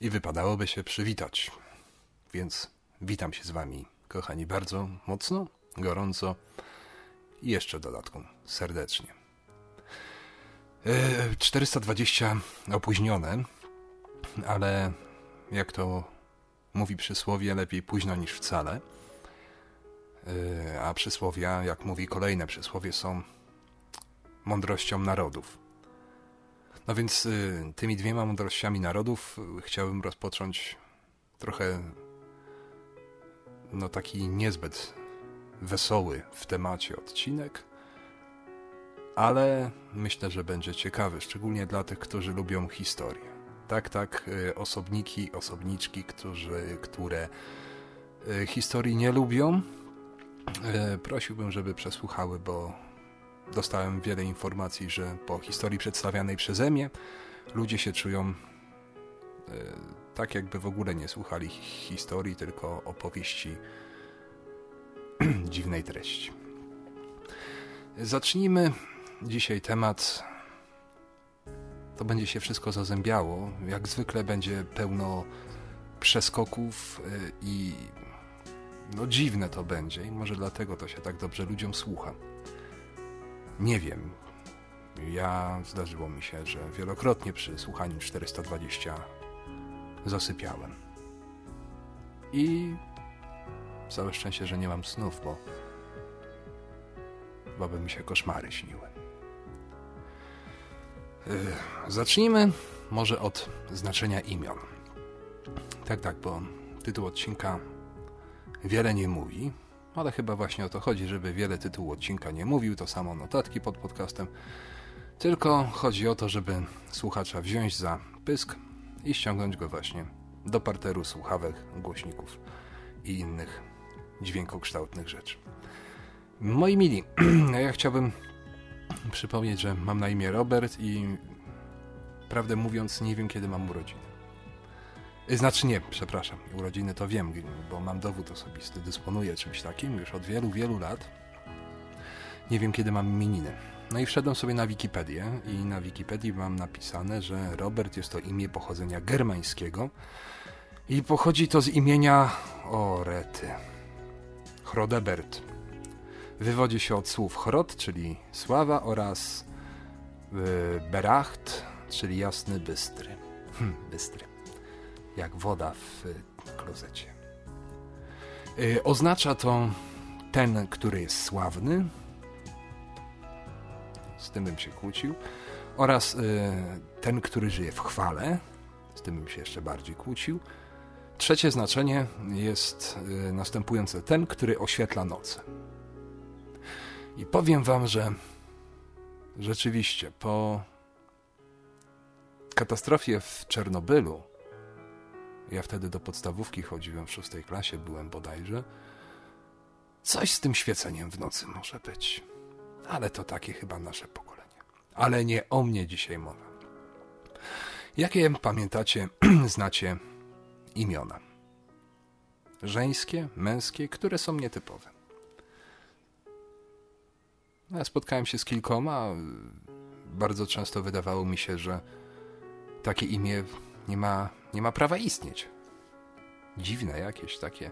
i wypadałoby się przywitać. Więc witam się z Wami, kochani, bardzo mocno, gorąco i jeszcze dodatką serdecznie. 420 e, opóźnione, ale jak to mówi przysłowie, lepiej późno niż wcale. E, a przysłowia, jak mówi kolejne przysłowie, są mądrością narodów. No więc y, tymi dwiema mądrościami narodów y, chciałbym rozpocząć trochę no taki niezbyt wesoły w temacie odcinek, ale myślę, że będzie ciekawy, szczególnie dla tych, którzy lubią historię. Tak, tak, y, osobniki, osobniczki, którzy, które historii nie lubią, prosiłbym, żeby przesłuchały, bo dostałem wiele informacji, że po historii przedstawianej przeze mnie ludzie się czują e, tak, jakby w ogóle nie słuchali historii, tylko opowieści dziwnej treści. Zacznijmy dzisiaj temat. To będzie się wszystko zazębiało. Jak zwykle będzie pełno przeskoków e, i no dziwne to będzie i może dlatego to się tak dobrze ludziom słucha. Nie wiem. Ja zdarzyło mi się, że wielokrotnie przy słuchaniu 420 zasypiałem. I całe szczęście, że nie mam snów, bo chyba by mi się koszmary śniły. Yy, zacznijmy może od znaczenia imion. Tak, tak, bo tytuł odcinka wiele nie mówi, ale chyba właśnie o to chodzi, żeby wiele tytułu odcinka nie mówił, to samo notatki pod podcastem. Tylko chodzi o to, żeby słuchacza wziąć za pysk i ściągnąć go właśnie do parteru słuchawek, głośników i innych dźwiękokształtnych rzeczy. Moi mili, ja chciałbym przypomnieć, że mam na imię Robert i prawdę mówiąc nie wiem kiedy mam urodziny. Y, znaczy nie, przepraszam, urodziny to wiem, bo mam dowód osobisty, dysponuję czymś takim już od wielu, wielu lat. Nie wiem, kiedy mam imieniny. No i wszedłem sobie na Wikipedię i na Wikipedii mam napisane, że Robert jest to imię pochodzenia germańskiego i pochodzi to z imienia Orety. Hrodebert. Wywodzi się od słów chrod, czyli sława oraz y, beracht, czyli jasny bystry. Hm, bystry jak woda w klozecie. Y, oznacza to ten, który jest sławny, z tym bym się kłócił, oraz y, ten, który żyje w chwale, z tym bym się jeszcze bardziej kłócił. Trzecie znaczenie jest y, następujące: ten, który oświetla noce. I powiem Wam, że rzeczywiście po katastrofie w Czernobylu ja wtedy do podstawówki chodziłem w szóstej klasie, byłem bodajże. Coś z tym świeceniem w nocy może być. Ale to takie chyba nasze pokolenie. Ale nie o mnie dzisiaj mowa. Jakie pamiętacie, znacie imiona? Żeńskie, męskie, które są nietypowe. Ja spotkałem się z kilkoma. Bardzo często wydawało mi się, że takie imię nie ma, nie ma prawa istnieć. Dziwne jakieś takie.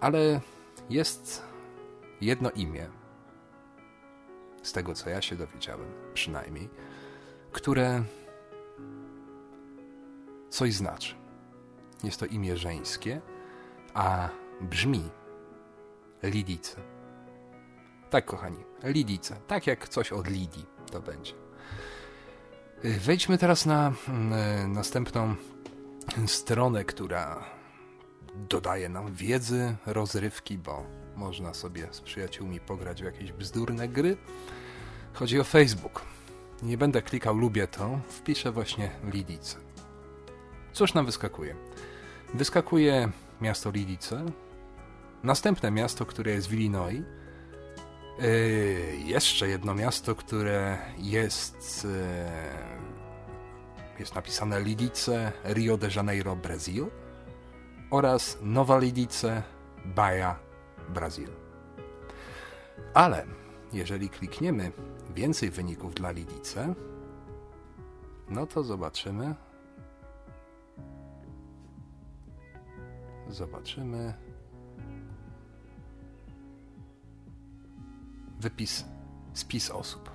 Ale jest jedno imię, z tego co ja się dowiedziałem, przynajmniej, które coś znaczy. Jest to imię żeńskie, a brzmi Lidice. Tak, kochani, Lidice. Tak jak coś od Lidii to będzie. Wejdźmy teraz na mm, e, następną stronę, która dodaje nam wiedzy, rozrywki, bo można sobie z przyjaciółmi pograć w jakieś bzdurne gry. Chodzi o Facebook. Nie będę klikał lubię to, wpiszę właśnie Lidice. Cóż nam wyskakuje? Wyskakuje miasto Lidice, następne miasto, które jest w Illinois, jeszcze jedno miasto, które jest yy, jest napisane Lidice, Rio de Janeiro, Brazil oraz Nowa Lidice, Bahia, Brazil. Ale jeżeli klikniemy więcej wyników dla Lidice, no to zobaczymy, zobaczymy. Wypis, spis osób.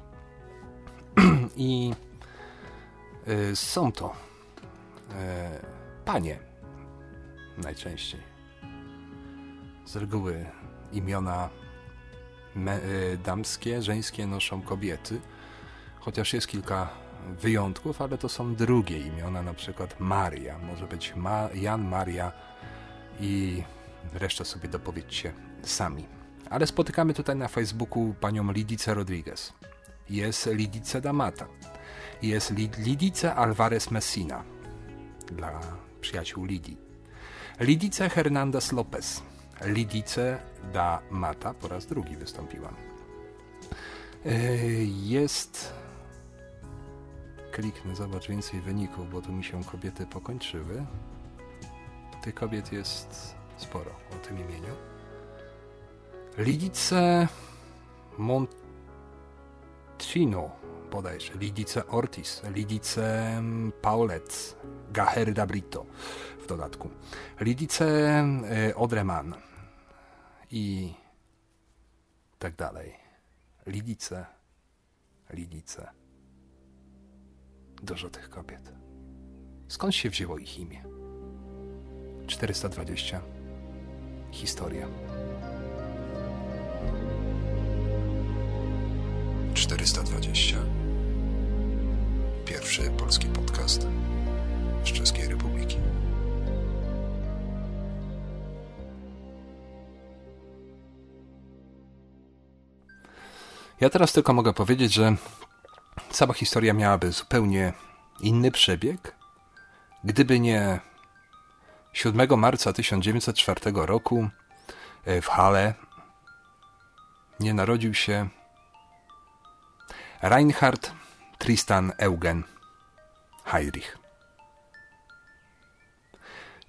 I y, są to y, panie najczęściej. Z reguły imiona me, y, damskie, żeńskie noszą kobiety, chociaż jest kilka wyjątków, ale to są drugie imiona, na przykład Maria, może być Ma Jan, Maria i resztę sobie dopowiedzcie sami. Ale spotykamy tutaj na Facebooku panią Lidicę Rodriguez. Jest Lidice Damata. Jest Lidice Alvarez Messina dla przyjaciół Lidii. Lidice Hernandez Lopez. Lidice da Mata po raz drugi wystąpiłam. E, jest. Kliknę, zobacz więcej wyników, bo tu mi się kobiety pokończyły. Tych kobiet jest sporo o tym imieniu. Lidice Montino bodajże, Lidice Ortiz, Lidice Paulec, Gaherda Brito w dodatku, Lidice e, Odreman i tak dalej. Lidice, Lidice. Dużo tych kobiet. Skąd się wzięło ich imię? 420. Historia. 420. Pierwszy polski podcast z Czeskiej Republiki. Ja teraz tylko mogę powiedzieć, że cała historia miałaby zupełnie inny przebieg, gdyby nie 7 marca 1904 roku e, w Halle nie narodził się Reinhard Tristan Eugen Heydrich.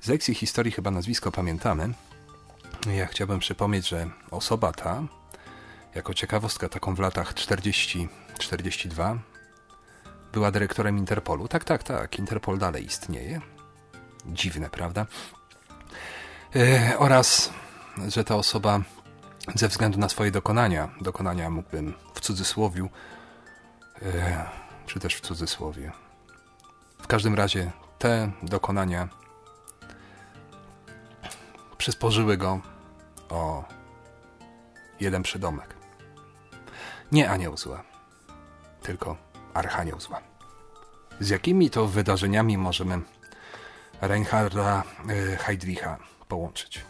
Z lekcji historii chyba nazwisko pamiętamy. Ja chciałbym przypomnieć, że osoba ta, jako ciekawostka taką w latach 40-42, była dyrektorem Interpolu. Tak, tak, tak, Interpol dalej istnieje. Dziwne, prawda? Yy, oraz, że ta osoba ze względu na swoje dokonania, dokonania mógłbym w cudzysłowiu, czy też w cudzysłowie. W każdym razie te dokonania przysporzyły go o jeden przydomek. Nie anioł zła, tylko archanioł zła. Z jakimi to wydarzeniami możemy Reinharda e, Heydricha połączyć?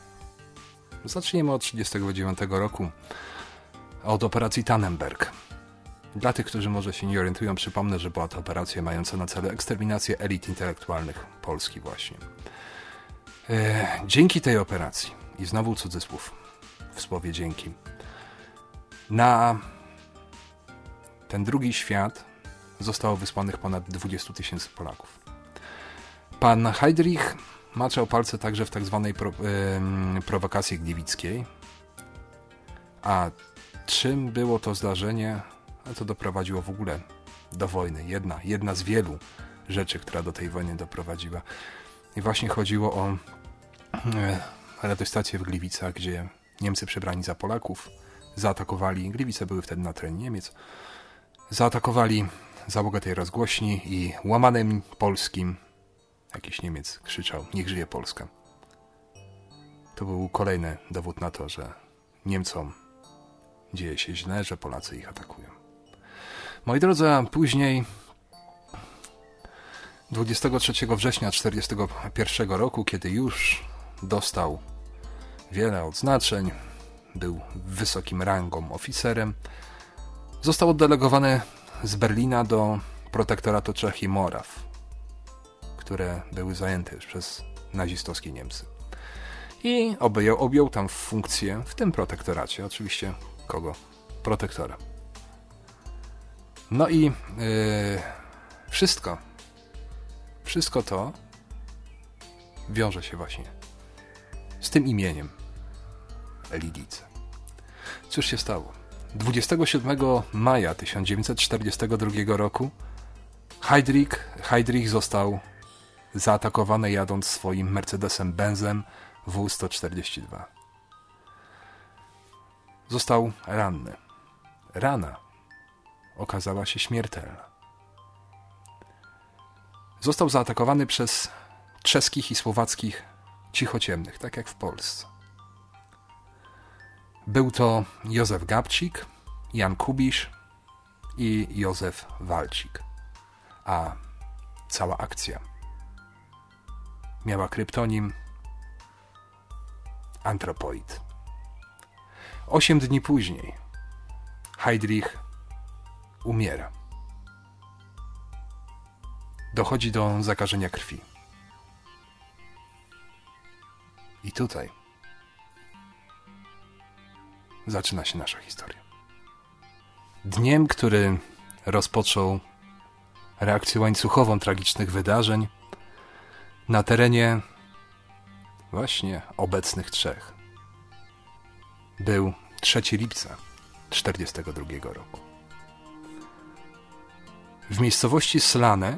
Zacznijmy od 1939 roku, od operacji Tannenberg. Dla tych, którzy może się nie orientują, przypomnę, że była to operacja mająca na celu eksterminację elit intelektualnych Polski właśnie. E, dzięki tej operacji, i znowu cudzysłów w słowie dzięki, na ten drugi świat zostało wysłanych ponad 20 tysięcy Polaków. Pan Heydrich maczał palce także w tak zwanej pro, prowokacji gliwickiej. A czym było to zdarzenie, co doprowadziło w ogóle do wojny. Jedna, jedna z wielu rzeczy, która do tej wojny doprowadziła. I właśnie chodziło o e, radiostację w Gliwicach, gdzie Niemcy przebrani za Polaków zaatakowali, Gliwice były wtedy na terenie Niemiec, zaatakowali załogę tej rozgłośni i łamanym polskim jakiś Niemiec krzyczał, niech żyje Polska. To był kolejny dowód na to, że Niemcom dzieje się źle, że Polacy ich atakują. Moi drodzy, później 23 września 1941 roku, kiedy już dostał wiele odznaczeń, był wysokim rangą oficerem, został oddelegowany z Berlina do protektoratu Czech i Moraw, które były zajęte już przez nazistowskie Niemcy. I objął, objął tam funkcję w tym protektoracie. Oczywiście kogo? Protektora. No i yy, wszystko, wszystko to wiąże się właśnie z tym imieniem Lidice. Cóż się stało? 27 maja 1942 roku Heydrich, Heydrich został zaatakowany jadąc swoim Mercedesem Benzem W-142. Został ranny. Rana okazała się śmiertelna. Został zaatakowany przez czeskich i słowackich cichociemnych, tak jak w Polsce. Był to Józef Gabcik, Jan Kubisz i Józef Walcik. A cała akcja miała kryptonim Antropoid. Osiem dni później Heydrich umiera. Dochodzi do zakażenia krwi. I tutaj zaczyna się nasza historia. Dniem, który rozpoczął reakcję łańcuchową tragicznych wydarzeń na terenie właśnie obecnych trzech. Był 3 lipca 1942 roku. W miejscowości Slane,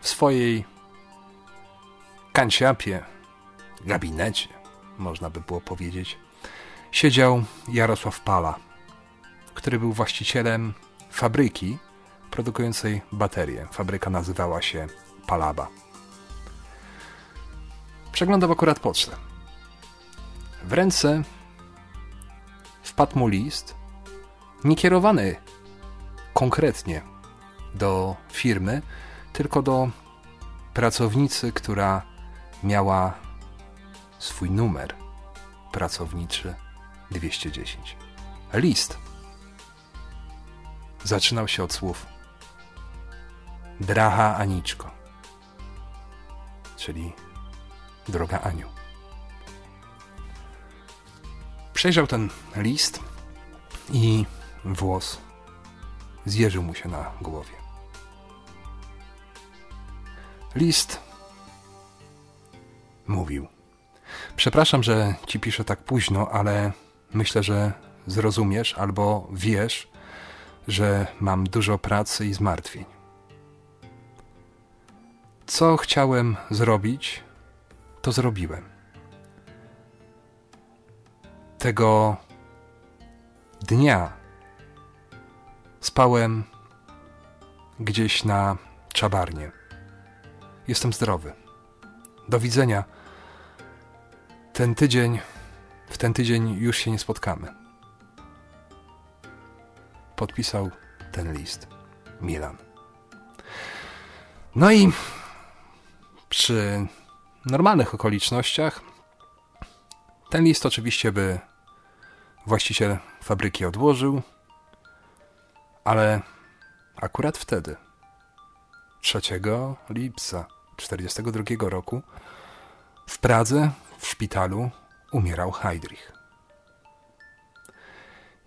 w swojej kanciapie, gabinecie, można by było powiedzieć, siedział Jarosław Pala, który był właścicielem fabryki produkującej baterie. Fabryka nazywała się Palaba. Przeglądał akurat pocztę. W ręce wpadł mu list, nie kierowany konkretnie do firmy, tylko do pracownicy, która miała swój numer pracowniczy 210. List zaczynał się od słów Draha Aniczko, czyli droga Aniu. Przejrzał ten list i włos zjeżył mu się na głowie. List mówił: Przepraszam, że ci piszę tak późno, ale myślę, że zrozumiesz albo wiesz, że mam dużo pracy i zmartwień. Co chciałem zrobić, to zrobiłem. Tego dnia spałem gdzieś na czabarnie. Jestem zdrowy. Do widzenia. Ten tydzień, w ten tydzień już się nie spotkamy. Podpisał ten list Milan. No i przy normalnych okolicznościach ten list oczywiście by właściciel fabryki odłożył, ale akurat wtedy, 3 lipca 1942 roku, w Pradze w szpitalu umierał Heydrich.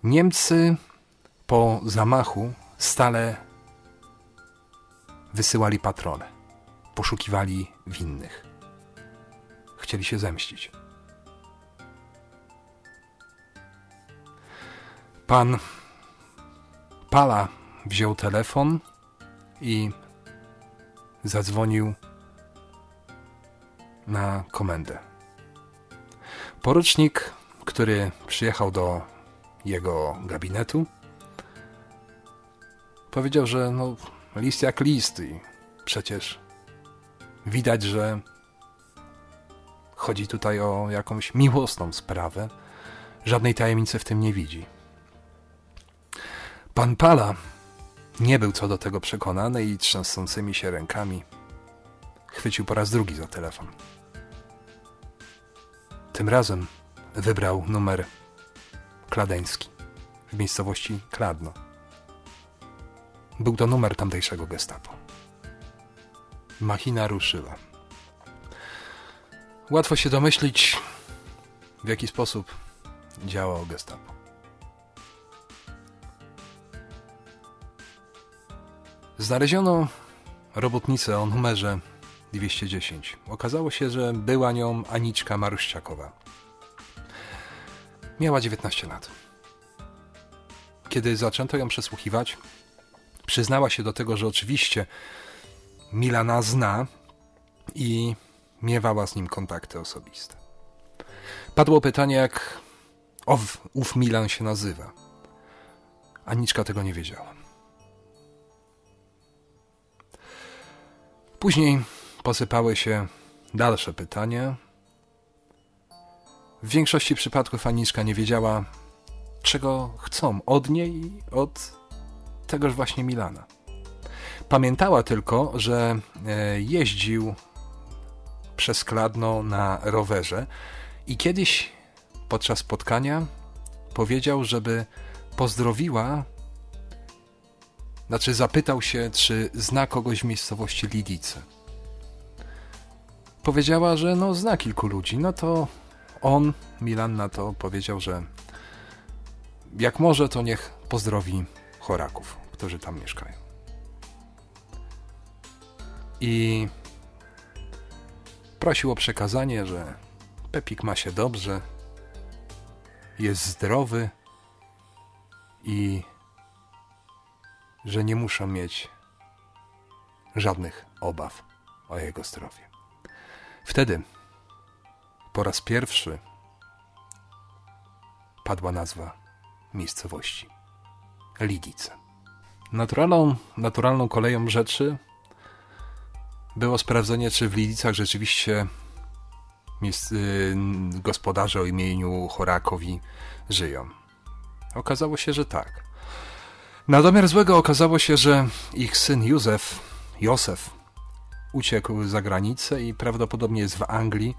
Niemcy po zamachu stale wysyłali patrole, poszukiwali winnych. Chcieli się zemścić. Pan Pala wziął telefon i zadzwonił na komendę. Porucznik, który przyjechał do jego gabinetu, powiedział, że no, list jak list i przecież widać, że chodzi tutaj o jakąś miłosną sprawę. Żadnej tajemnicy w tym nie widzi. Pan Pala nie był co do tego przekonany i trzęsącymi się rękami chwycił po raz drugi za telefon. Tym razem wybrał numer kladeński w miejscowości Kladno. Był to numer tamtejszego gestapo. Machina ruszyła. Łatwo się domyślić, w jaki sposób działało gestapo. Znaleziono robotnicę o numerze 210. Okazało się, że była nią Aniczka Maruszczakowa. Miała 19 lat. Kiedy zaczęto ją przesłuchiwać, przyznała się do tego, że oczywiście Milana zna i miewała z nim kontakty osobiste. Padło pytanie, jak ów, ów Milan się nazywa. Aniczka tego nie wiedziała. Później posypały się dalsze pytania. W większości przypadków Aniczka nie wiedziała, czego chcą od niej i od tegoż właśnie Milana. Pamiętała tylko, że e, jeździł przez Kladno na rowerze i kiedyś podczas spotkania powiedział, żeby pozdrowiła, znaczy zapytał się, czy zna kogoś w miejscowości Lidice. Powiedziała, że no zna kilku ludzi. No to on, Milan, na to powiedział, że jak może, to niech pozdrowi choraków, którzy tam mieszkają. I prosił o przekazanie, że Pepik ma się dobrze, jest zdrowy i że nie muszą mieć żadnych obaw o jego zdrowie. Wtedy po raz pierwszy padła nazwa miejscowości Lidice. Naturalną, naturalną koleją rzeczy było sprawdzenie, czy w Lidicach rzeczywiście y, gospodarze o imieniu Chorakowi żyją. Okazało się, że tak. Na domiar złego okazało się, że ich syn Józef, Józef, uciekł za granicę i prawdopodobnie jest w Anglii,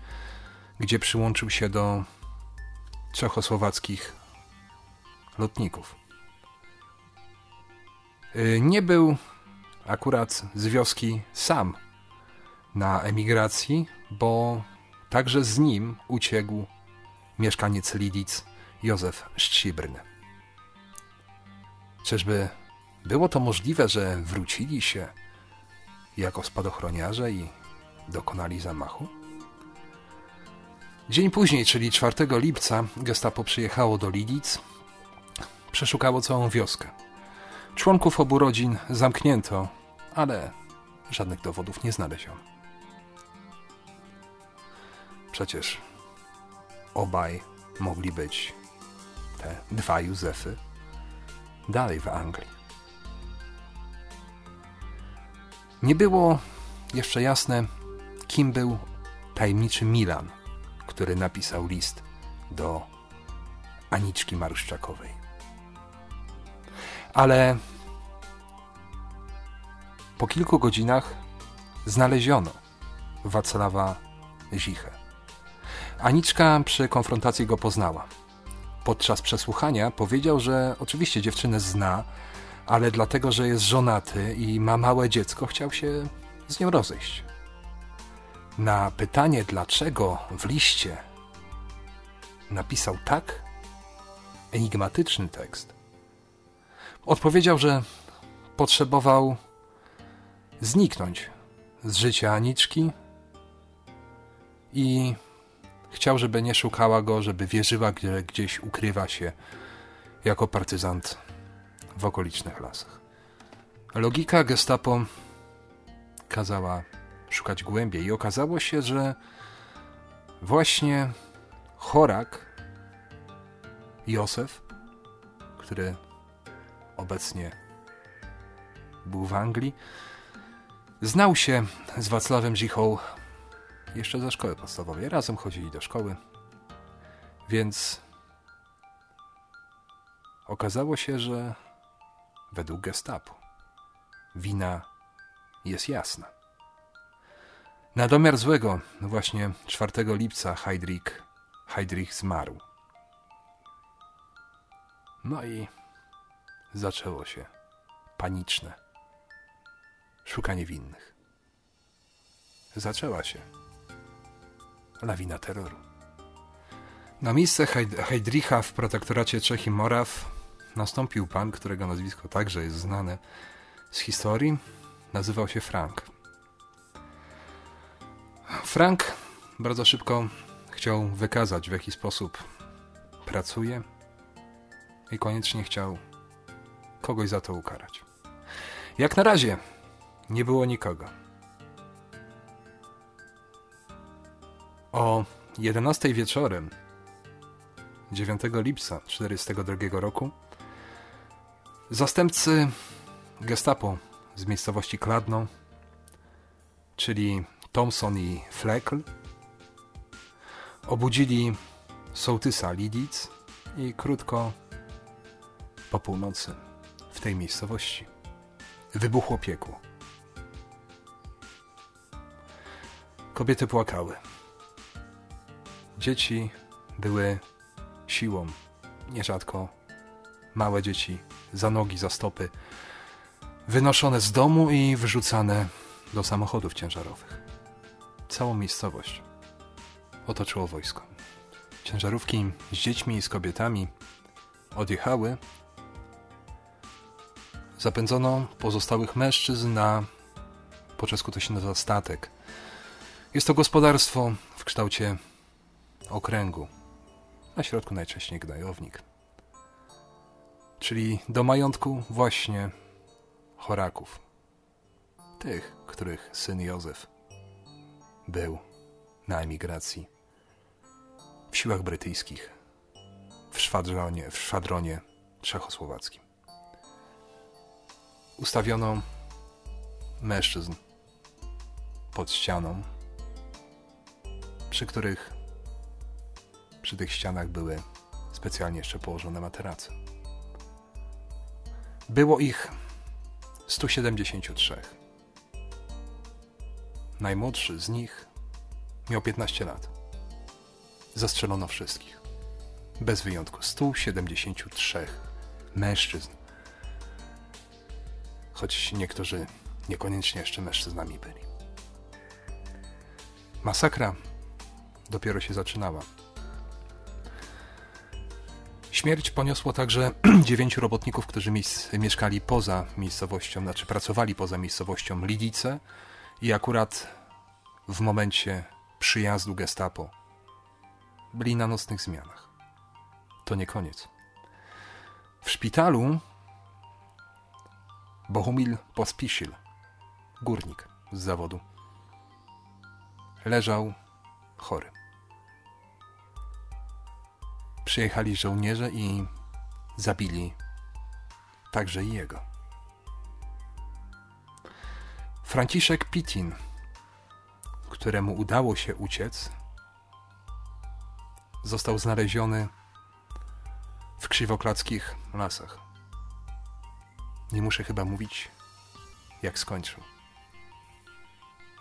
gdzie przyłączył się do czechosłowackich lotników. Y, nie był akurat z wioski sam na emigracji, bo także z nim uciekł mieszkaniec Lidic Józef Szczybrny. Czyżby było to możliwe, że wrócili się jako spadochroniarze i dokonali zamachu? Dzień później, czyli 4 lipca, gestapo przyjechało do Lidic, przeszukało całą wioskę. Członków obu rodzin zamknięto, ale żadnych dowodów nie znaleziono. Przecież obaj mogli być te dwa Józefy dalej w Anglii. Nie było jeszcze jasne, kim był tajemniczy Milan, który napisał list do Aniczki Maruszczakowej. Ale po kilku godzinach znaleziono Wacława Zichę. Aniczka przy konfrontacji go poznała. Podczas przesłuchania powiedział, że oczywiście dziewczynę zna, ale dlatego, że jest żonaty i ma małe dziecko, chciał się z nią rozejść. Na pytanie, dlaczego w liście napisał tak enigmatyczny tekst, odpowiedział, że potrzebował zniknąć z życia Aniczki i chciał, żeby nie szukała go, żeby wierzyła, że gdzieś ukrywa się jako partyzant w okolicznych lasach. Logika gestapo kazała szukać głębiej i okazało się, że właśnie chorak Józef, który obecnie był w Anglii, znał się z Wacławem Zichą jeszcze ze szkoły podstawowej. Razem chodzili do szkoły, więc okazało się, że według gestapo wina jest jasna. Na domiar złego właśnie 4 lipca Heydrich, Heydrich zmarł. No i zaczęło się paniczne szukanie winnych. Zaczęła się lawina terroru. Na miejsce Heydricha w protektoracie Czech i Moraw nastąpił pan, którego nazwisko także jest znane z historii. Nazywał się Frank. Frank bardzo szybko chciał wykazać, w jaki sposób pracuje i koniecznie chciał kogoś za to ukarać. Jak na razie nie było nikogo. O 11 wieczorem 9 lipca 1942 roku zastępcy gestapo z miejscowości Kladno, czyli Thompson i Fleckl, obudzili sołtysa Lidic i krótko po północy w tej miejscowości wybuchło piekło. Kobiety płakały. Dzieci były siłą, nierzadko małe dzieci, za nogi, za stopy, wynoszone z domu i wyrzucane do samochodów ciężarowych. Całą miejscowość otoczyło wojsko. Ciężarówki z dziećmi i z kobietami odjechały. Zapędzono pozostałych mężczyzn na, po czesku to się nazywa statek. Jest to gospodarstwo w kształcie okręgu. Na środku najczęściej gnajownik. Czyli do majątku właśnie choraków. Tych, których syn Józef był na emigracji w siłach brytyjskich w szwadronie, w szwadronie czechosłowackim. Ustawiono mężczyzn pod ścianą, przy których przy tych ścianach były specjalnie jeszcze położone materace. Było ich 173. Najmłodszy z nich miał 15 lat. Zastrzelono wszystkich. Bez wyjątku 173 mężczyzn. Choć niektórzy niekoniecznie jeszcze mężczyznami byli. Masakra dopiero się zaczynała. Śmierć poniosło także dziewięciu robotników, którzy mieszkali poza miejscowością, znaczy pracowali poza miejscowością Lidice i akurat w momencie przyjazdu gestapo byli na nocnych zmianach. To nie koniec. W szpitalu Bohumil Pospisil, górnik z zawodu, leżał chory przyjechali żołnierze i zabili także i jego. Franciszek Pitin, któremu udało się uciec, został znaleziony w krzywoklackich lasach. Nie muszę chyba mówić, jak skończył.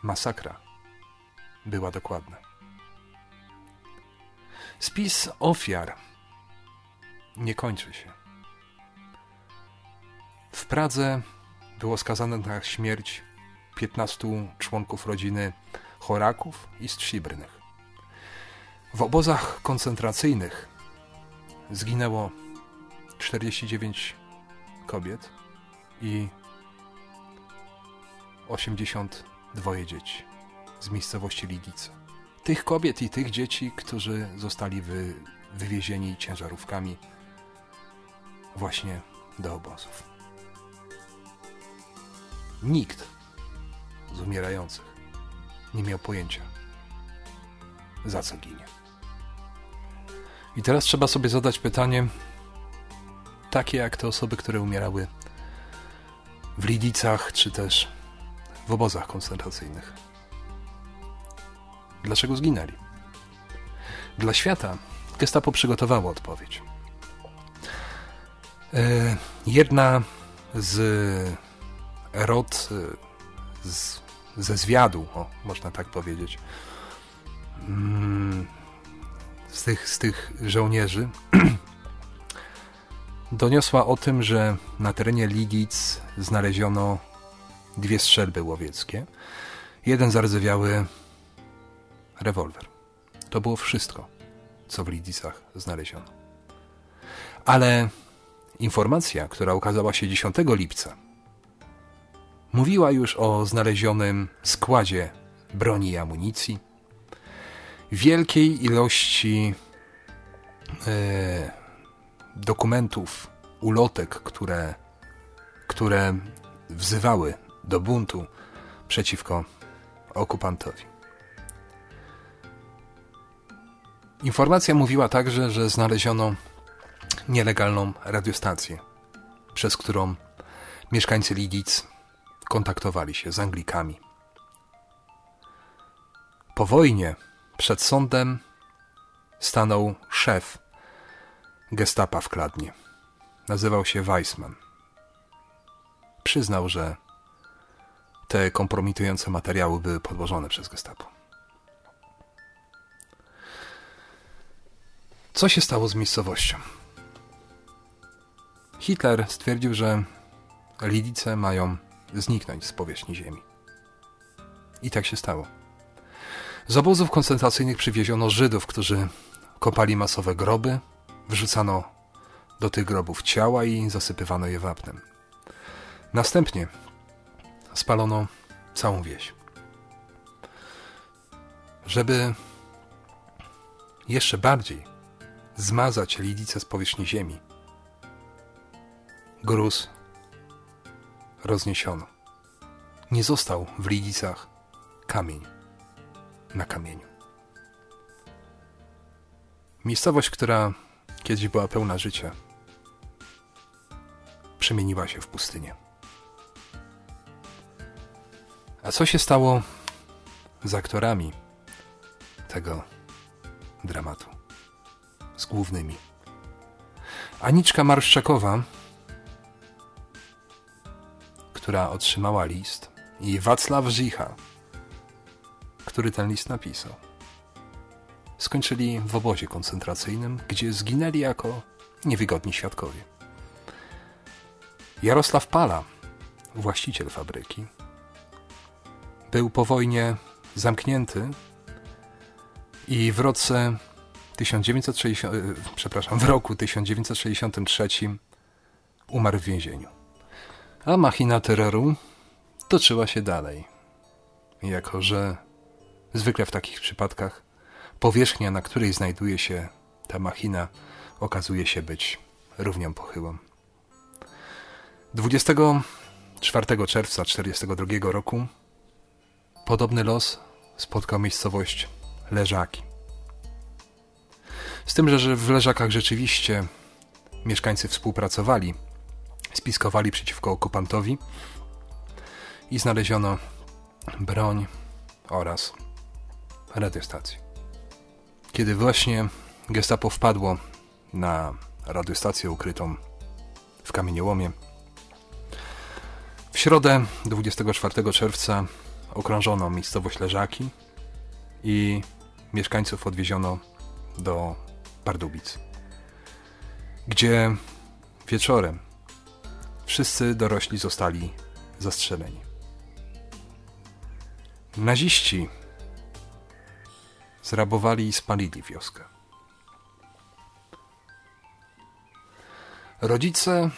Masakra była dokładna. Spis ofiar nie kończy się. W Pradze było skazane na śmierć 15 członków rodziny choraków i strzybrnych. W obozach koncentracyjnych zginęło 49 kobiet i 82 dzieci z miejscowości Lidice tych kobiet i tych dzieci, którzy zostali wy, wywiezieni ciężarówkami właśnie do obozów. Nikt z umierających nie miał pojęcia, za co ginie. I teraz trzeba sobie zadać pytanie, takie jak te osoby, które umierały w Lidicach czy też w obozach koncentracyjnych Dlaczego zginęli? Dla świata Gestapo przygotowało odpowiedź. E, jedna z rod e, z, ze zwiadu, o, można tak powiedzieć, mm, z tych, z tych żołnierzy doniosła o tym, że na terenie Lidic znaleziono dwie strzelby łowieckie. Jeden zardzewiały rewolwer. To było wszystko, co w Lidisach znaleziono. Ale informacja, która ukazała się 10 lipca, mówiła już o znalezionym składzie broni i amunicji, wielkiej ilości e, dokumentów, ulotek, które, które wzywały do buntu przeciwko okupantowi. Informacja mówiła także, że znaleziono nielegalną radiostację, przez którą mieszkańcy Lidic kontaktowali się z Anglikami. Po wojnie przed sądem stanął szef gestapa w Kladnie. Nazywał się Weissman. Przyznał, że te kompromitujące materiały były podłożone przez gestapo. Co się stało z miejscowością? Hitler stwierdził, że Lidice mają zniknąć z powierzchni ziemi. I tak się stało. Z obozów koncentracyjnych przywieziono Żydów, którzy kopali masowe groby, wrzucano do tych grobów ciała i zasypywano je wapnem. Następnie spalono całą wieś. Żeby jeszcze bardziej zmazać Lidice z powierzchni ziemi, gruz rozniesiono. Nie został w Lidicach kamień na kamieniu. Miejscowość, która kiedyś była pełna życia, przemieniła się w pustynię. A co się stało z aktorami tego dramatu? Z głównymi. Aniczka Marszczakowa, która otrzymała list, i Wacław Żicha, który ten list napisał. Skończyli w obozie koncentracyjnym, gdzie zginęli jako niewygodni świadkowie. Jarosław Pala, właściciel fabryki, był po wojnie zamknięty i w roce 1960, e, przepraszam, w roku 1963 umarł w więzieniu. A machina terroru toczyła się dalej. Jako, że zwykle w takich przypadkach powierzchnia, na której znajduje się ta machina, okazuje się być równią pochyłą. 24 czerwca 1942 roku Podobny los spotkał miejscowość Leżaki. Z tym, że w Leżakach rzeczywiście mieszkańcy współpracowali, spiskowali przeciwko okupantowi i znaleziono broń oraz radiostację. Kiedy właśnie gestapo wpadło na radiostację ukrytą w kamieniołomie, w środę 24 czerwca okrążono miejscowość Leżaki i mieszkańców odwieziono do Pardubic, gdzie wieczorem wszyscy dorośli zostali zastrzeleni. Naziści zrabowali i spalili wioskę. Rodzice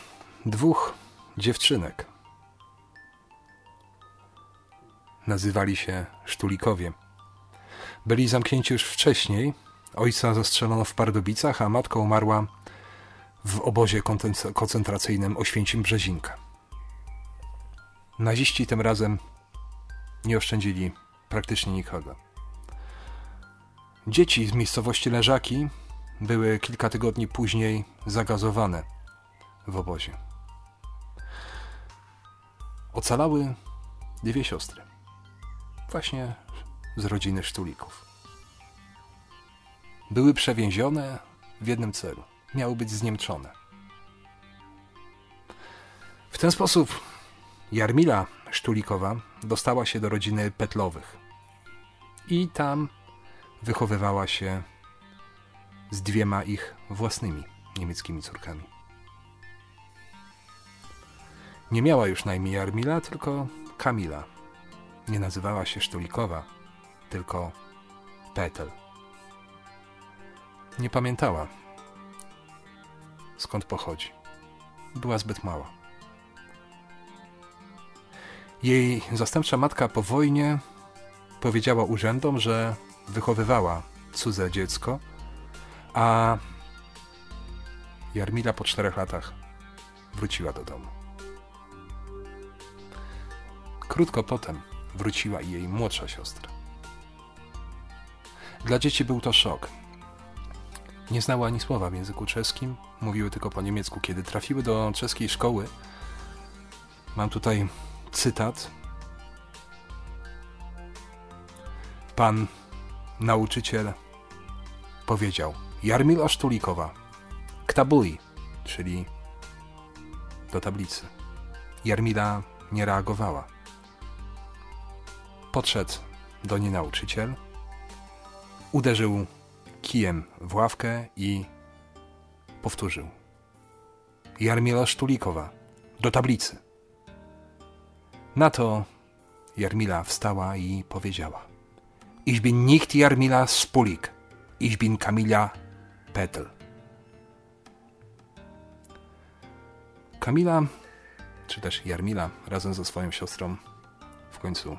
dwóch dziewczynek nazywali się Sztulikowie. Byli zamknięci już wcześniej. Ojca zastrzelono w Pardubicach, a matka umarła w obozie koncentracyjnym Oświęcim Brzezinka. Naziści tym razem nie oszczędzili praktycznie nikogo. Dzieci z miejscowości Leżaki były kilka tygodni później zagazowane w obozie. Ocalały dwie siostry właśnie z rodziny Sztulików. Były przewięzione w jednym celu. Miały być zniemczone. W ten sposób Jarmila Sztulikowa dostała się do rodziny Petlowych i tam wychowywała się z dwiema ich własnymi niemieckimi córkami. Nie miała już na imię Jarmila, tylko Kamila, nie nazywała się Sztulikowa, tylko Petel. Nie pamiętała, skąd pochodzi. Była zbyt mała. Jej zastępcza matka po wojnie powiedziała urzędom, że wychowywała cudze dziecko, a Jarmila po czterech latach wróciła do domu. Krótko potem wróciła i jej młodsza siostra. Dla dzieci był to szok. Nie znały ani słowa w języku czeskim, mówiły tylko po niemiecku. Kiedy trafiły do czeskiej szkoły, mam tutaj cytat. Pan nauczyciel powiedział Jarmila Sztulikowa, ktabuli, czyli do tablicy. Jarmila nie reagowała. Podszedł do niej nauczyciel, uderzył kijem w ławkę i powtórzył. Jarmila Sztulikowa, do tablicy. Na to Jarmila wstała i powiedziała. Ich bin nicht Jarmila Spulik, ich bin Kamila Petl. Kamila, czy też Jarmila, razem ze swoją siostrą w końcu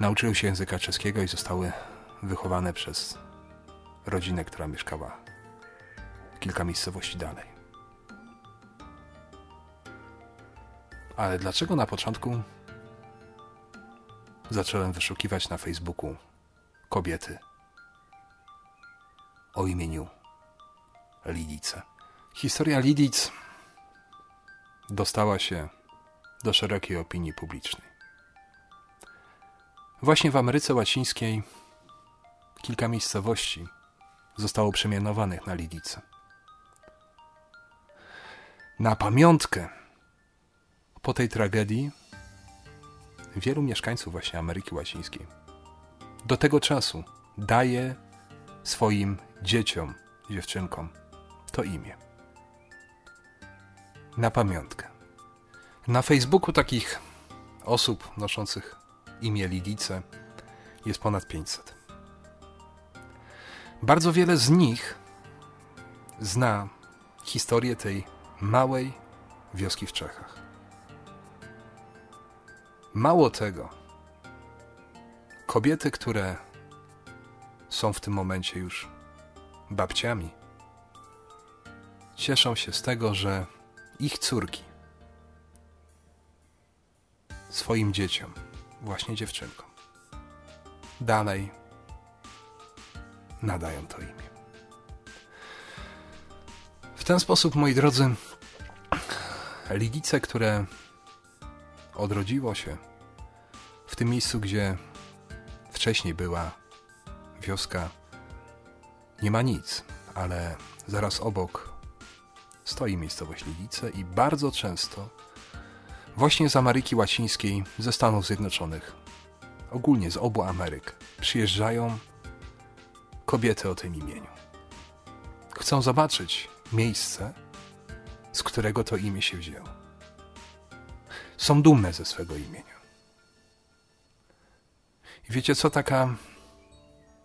nauczyły się języka czeskiego i zostały wychowane przez rodzinę, która mieszkała kilka miejscowości dalej. Ale dlaczego na początku zacząłem wyszukiwać na Facebooku kobiety o imieniu Lidice? Historia Lidic dostała się do szerokiej opinii publicznej. Właśnie w Ameryce Łacińskiej kilka miejscowości zostało przemianowanych na Lidice. Na pamiątkę po tej tragedii wielu mieszkańców właśnie Ameryki Łacińskiej do tego czasu daje swoim dzieciom, dziewczynkom to imię. Na pamiątkę. Na Facebooku takich osób noszących imię Lidice jest ponad 500. Bardzo wiele z nich zna historię tej małej wioski w Czechach. Mało tego, kobiety, które są w tym momencie już babciami, cieszą się z tego, że ich córki swoim dzieciom, właśnie dziewczynkom, dalej nadają to imię. W ten sposób, moi drodzy, Lidice, które odrodziło się w tym miejscu, gdzie wcześniej była wioska, nie ma nic, ale zaraz obok stoi miejscowość Lidice i bardzo często właśnie z Ameryki Łacińskiej, ze Stanów Zjednoczonych, ogólnie z obu Ameryk, przyjeżdżają kobiety o tym imieniu. Chcą zobaczyć miejsce, z którego to imię się wzięło. Są dumne ze swego imienia. I wiecie co, taka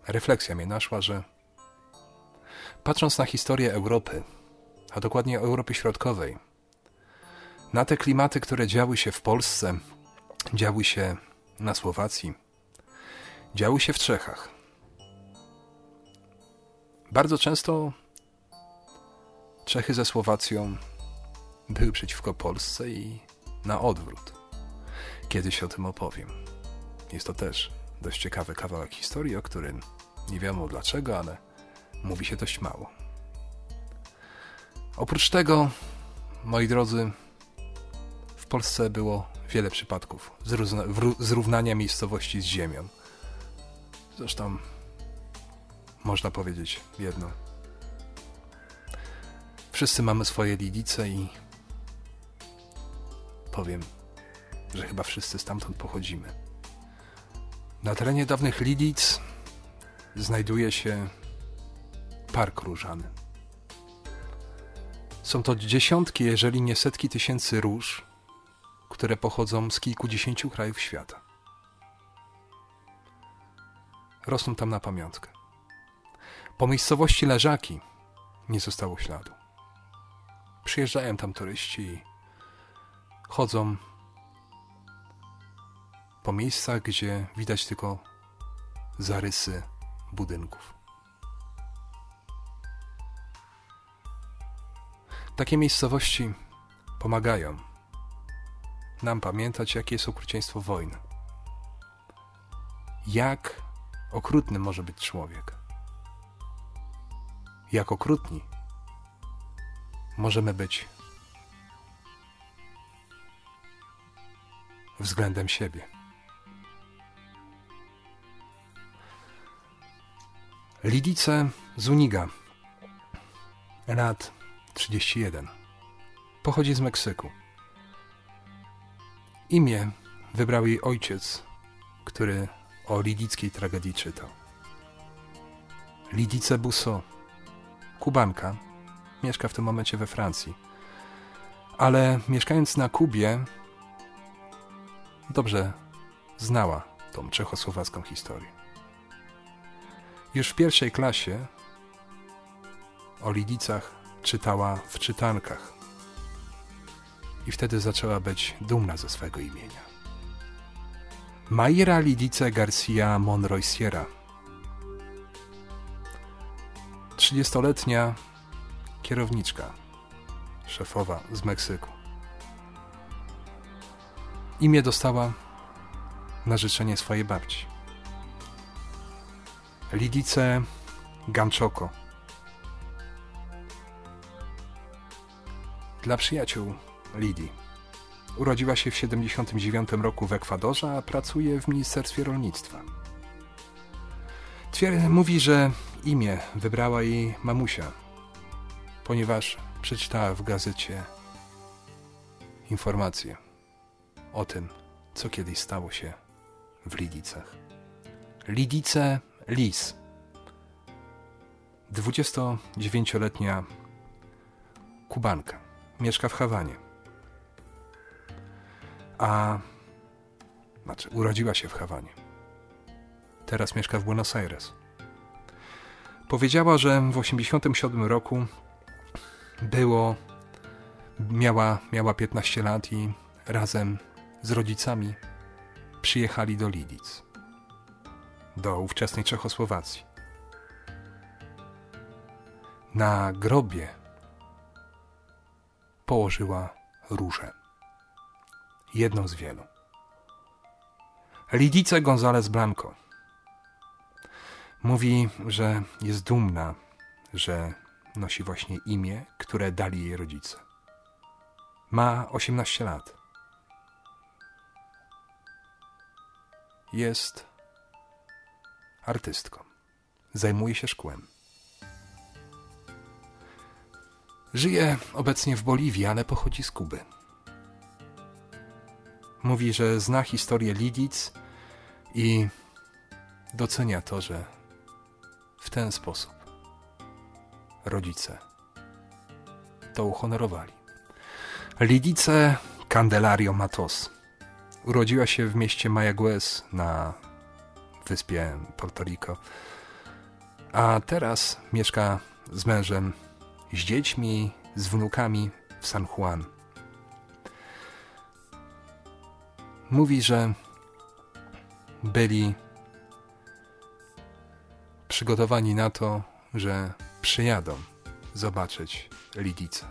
refleksja mnie naszła, że patrząc na historię Europy, a dokładnie Europy Środkowej, na te klimaty, które działy się w Polsce, działy się na Słowacji, działy się w Czechach, bardzo często Czechy ze Słowacją były przeciwko Polsce i na odwrót. Kiedyś o tym opowiem. Jest to też dość ciekawy kawałek historii, o którym nie wiadomo dlaczego, ale mówi się dość mało. Oprócz tego, moi drodzy, w Polsce było wiele przypadków zrównania miejscowości z ziemią. Zresztą można powiedzieć jedno. Wszyscy mamy swoje lidice i powiem, że chyba wszyscy stamtąd pochodzimy. Na terenie dawnych Lidic znajduje się Park Różany. Są to dziesiątki, jeżeli nie setki tysięcy róż, które pochodzą z kilkudziesięciu krajów świata. Rosną tam na pamiątkę. Po miejscowości Leżaki nie zostało śladu. Przyjeżdżają tam turyści i chodzą po miejscach, gdzie widać tylko zarysy budynków. Takie miejscowości pomagają nam pamiętać, jakie jest okrucieństwo wojny. Jak okrutny może być człowiek jak okrutni możemy być względem siebie. Lidice Zuniga, lat 31. Pochodzi z Meksyku. Imię wybrał jej ojciec, który o lidickiej tragedii czytał. Lidice Busso, kubanka, mieszka w tym momencie we Francji. Ale mieszkając na Kubie, dobrze znała tą czechosłowacką historię. Już w pierwszej klasie o Lidicach czytała w czytankach i wtedy zaczęła być dumna ze swego imienia. Mayra Lidice Garcia Monroy Sierra 30-letnia kierowniczka, szefowa z Meksyku. Imię dostała na życzenie swojej babci. Lidice Ganczoko. Dla przyjaciół Lidii. Urodziła się w 79 roku w Ekwadorze, a pracuje w Ministerstwie Rolnictwa. Twier mówi, że imię wybrała jej mamusia, ponieważ przeczytała w gazecie informacje o tym, co kiedyś stało się w Lidicach. Lidice Lis. 29-letnia Kubanka. Mieszka w Hawanie. A znaczy, urodziła się w Hawanie. Teraz mieszka w Buenos Aires. Powiedziała, że w 87 roku było miała, miała 15 lat i razem z rodzicami przyjechali do Lidic, do ówczesnej Czechosłowacji. Na grobie położyła różę. Jedną z wielu. Lidice González Blanco mówi, że jest dumna, że nosi właśnie imię, które dali jej rodzice. Ma 18 lat. Jest artystką. Zajmuje się szkłem. Żyje obecnie w Boliwii, ale pochodzi z Kuby. Mówi, że zna historię Lidic i docenia to, że w ten sposób rodzice to uhonorowali. Lidice Candelario Matos urodziła się w mieście Mayagüez na wyspie Puerto Rico, a teraz mieszka z mężem, z dziećmi, z wnukami w San Juan. Mówi, że byli przygotowani na to, że przyjadą zobaczyć Lidice.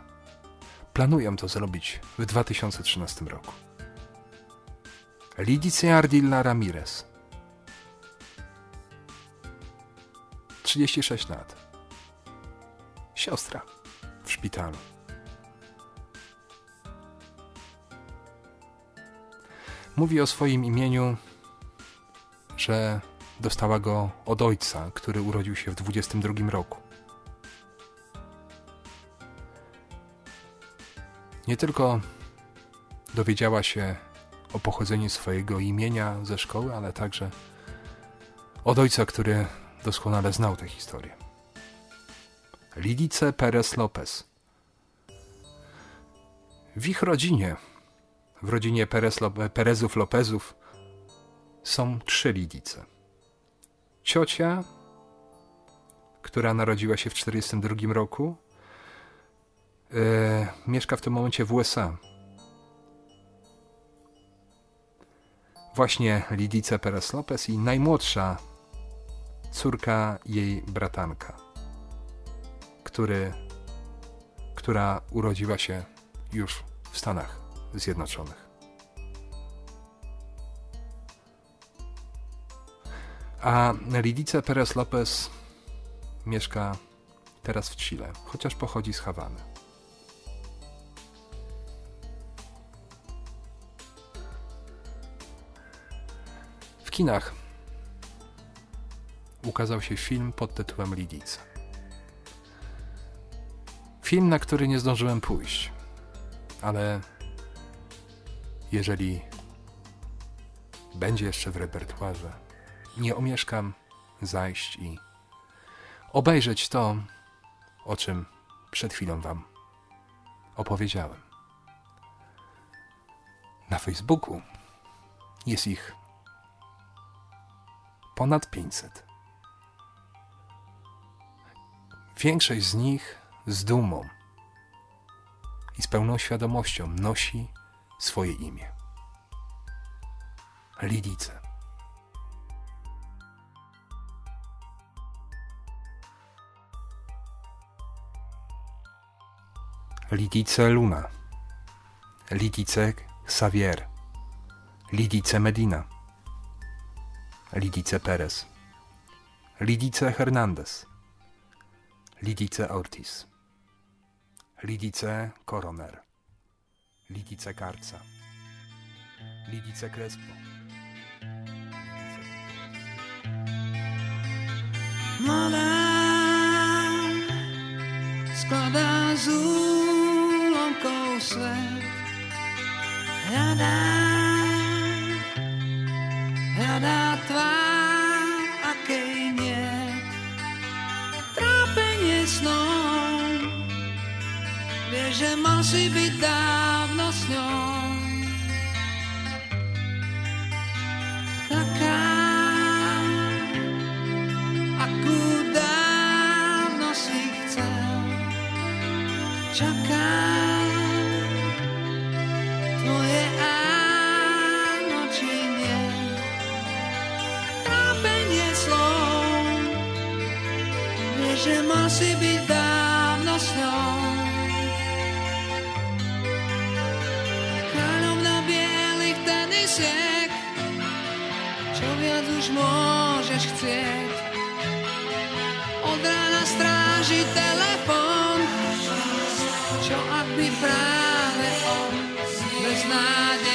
Planują to zrobić w 2013 roku. Lidice Ardilla Ramirez 36 lat. Siostra w szpitalu. Mówi o swoim imieniu, że dostała go od ojca, który urodził się w 22 roku. Nie tylko dowiedziała się o pochodzeniu swojego imienia ze szkoły, ale także od ojca, który doskonale znał tę historię. Lidice Perez Lopez. W ich rodzinie, w rodzinie Perez, Perezów Lopezów, są trzy Lidice. Ciocia, która narodziła się w 1942 roku, yy, mieszka w tym momencie w USA. Właśnie Lidice Perez Lopez i najmłodsza córka jej bratanka, który, która urodziła się już w Stanach Zjednoczonych. A Lidice Perez Lopez mieszka teraz w Chile, chociaż pochodzi z Hawany. W kinach ukazał się film pod tytułem Lidice. Film, na który nie zdążyłem pójść, ale jeżeli będzie jeszcze w repertuarze, nie omieszkam zajść i obejrzeć to, o czym przed chwilą Wam opowiedziałem. Na Facebooku jest ich ponad 500. Większość z nich z dumą i z pełną świadomością nosi swoje imię. Lidice. Lidice Luna, Lidice Xavier, Lidice Medina, Lidice Perez, Lidice Hernandez, Lidice Ortiz, Lidice Coroner, Lidice Karca, Lidice Crespo. Młoda składa z swe Hľadá, hľadá tvár, akej nie. Trápenie snom. Vie, že mal si byť dávno s ňou chcieť Od rána stráži telefon. Čo ak by práve on bez nádej